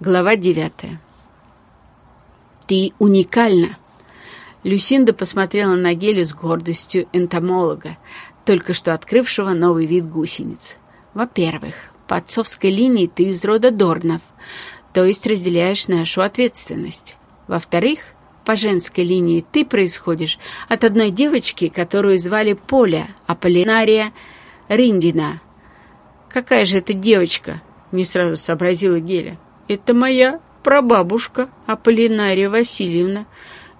Глава девятая. «Ты уникальна!» Люсинда посмотрела на Гелю с гордостью энтомолога, только что открывшего новый вид гусениц. «Во-первых, по отцовской линии ты из рода Дорнов, то есть разделяешь нашу ответственность. Во-вторых, по женской линии ты происходишь от одной девочки, которую звали Поля, Аполлинария Риндина. «Какая же это девочка?» — не сразу сообразила Геля. «Это моя прабабушка Аполлинария Васильевна.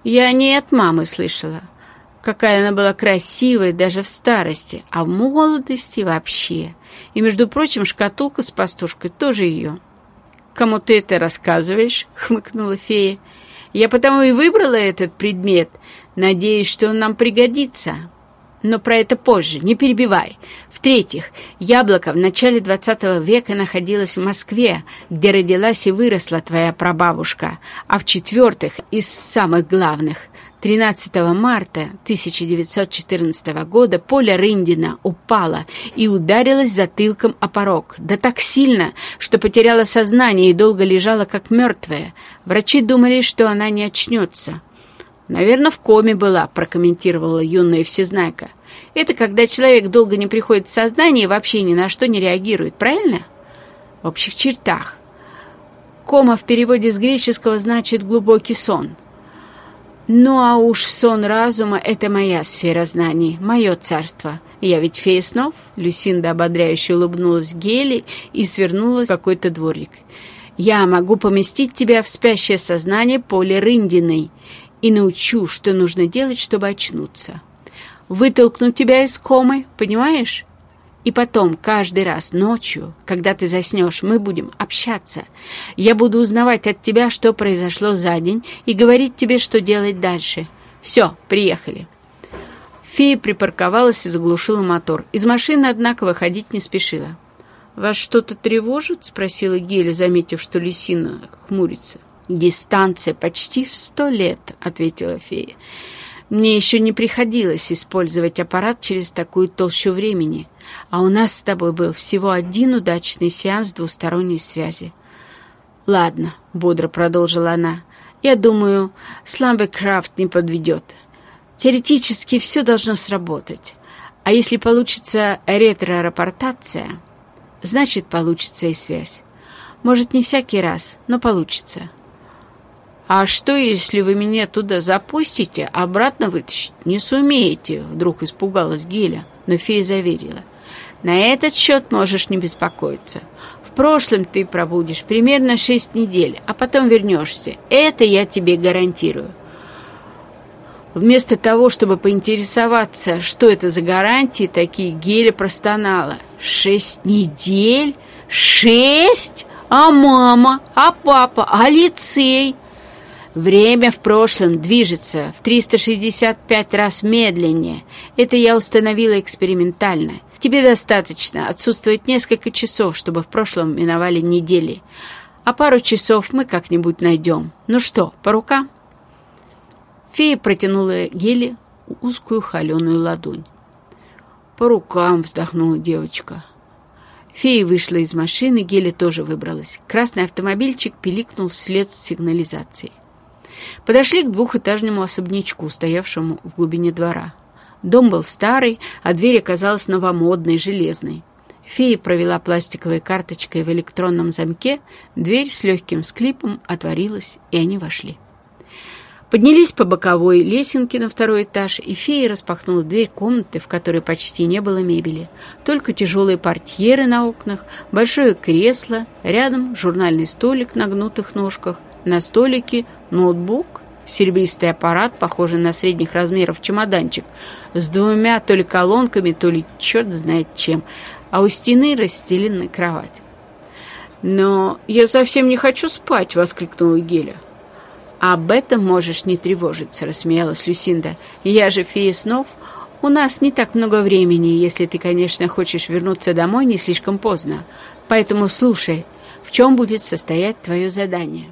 Я о ней от мамы слышала. Какая она была красивая даже в старости, а в молодости вообще. И, между прочим, шкатулка с пастушкой тоже ее». «Кому ты это рассказываешь?» — хмыкнула фея. «Я потому и выбрала этот предмет. Надеюсь, что он нам пригодится. Но про это позже, не перебивай. В-третьих, яблоко в начале XX века находилось в Москве, где родилась и выросла твоя прабабушка. А в-четвертых, из самых главных, 13 марта 1914 года Поля Рындина упала и ударилась затылком о порог. Да так сильно, что потеряла сознание и долго лежала как мертвая. Врачи думали, что она не очнется. «Наверное, в коме была», — прокомментировала юная всезнайка. «Это когда человек долго не приходит в сознание и вообще ни на что не реагирует, правильно?» «В общих чертах. Кома в переводе с греческого значит «глубокий сон». Ну а уж сон разума — это моя сфера знаний, мое царство. Я ведь фея снов?» Люсинда ободряюще улыбнулась Гели и свернулась в какой-то дворик. «Я могу поместить тебя в спящее сознание Поли Рындиной и научу, что нужно делать, чтобы очнуться. Вытолкну тебя из комы, понимаешь? И потом, каждый раз ночью, когда ты заснешь, мы будем общаться. Я буду узнавать от тебя, что произошло за день, и говорить тебе, что делать дальше. Все, приехали». Фея припарковалась и заглушила мотор. Из машины, однако, выходить не спешила. «Вас что-то тревожит?» — спросила Геля, заметив, что Лисина хмурится. «Дистанция почти в сто лет», — ответила фея. «Мне еще не приходилось использовать аппарат через такую толщу времени, а у нас с тобой был всего один удачный сеанс двусторонней связи». «Ладно», — бодро продолжила она, — «я думаю, Сламбекрафт не подведет. Теоретически все должно сработать, а если получится ретро-рапортация, значит, получится и связь. Может, не всякий раз, но получится». «А что, если вы меня туда запустите, обратно вытащить не сумеете?» Вдруг испугалась Геля, но фея заверила. «На этот счет можешь не беспокоиться. В прошлом ты пробудешь примерно шесть недель, а потом вернешься. Это я тебе гарантирую». Вместо того, чтобы поинтересоваться, что это за гарантии, такие Геля простонала. «Шесть недель? Шесть? А мама? А папа? А лицей?» Время в прошлом движется в 365 раз медленнее. Это я установила экспериментально. Тебе достаточно отсутствовать несколько часов, чтобы в прошлом миновали недели. А пару часов мы как-нибудь найдем. Ну что, по рукам?» Фея протянула Геле узкую холеную ладонь. «По рукам!» — вздохнула девочка. Фея вышла из машины, Геля тоже выбралась. Красный автомобильчик пиликнул вслед сигнализации. Подошли к двухэтажному особнячку, стоявшему в глубине двора. Дом был старый, а дверь оказалась новомодной, железной. Фея провела пластиковой карточкой в электронном замке, дверь с легким склипом отворилась, и они вошли. Поднялись по боковой лесенке на второй этаж, и фея распахнула дверь комнаты, в которой почти не было мебели. Только тяжелые портьеры на окнах, большое кресло, рядом журнальный столик на гнутых ножках, на столике ноутбук, серебристый аппарат, похожий на средних размеров чемоданчик, с двумя то ли колонками, то ли черт знает чем, а у стены расстеленная кровать. «Но я совсем не хочу спать!» — воскликнула Геля. «Об этом можешь не тревожиться», — рассмеялась Люсинда. «Я же фея снов. У нас не так много времени, если ты, конечно, хочешь вернуться домой не слишком поздно. Поэтому слушай, в чем будет состоять твое задание».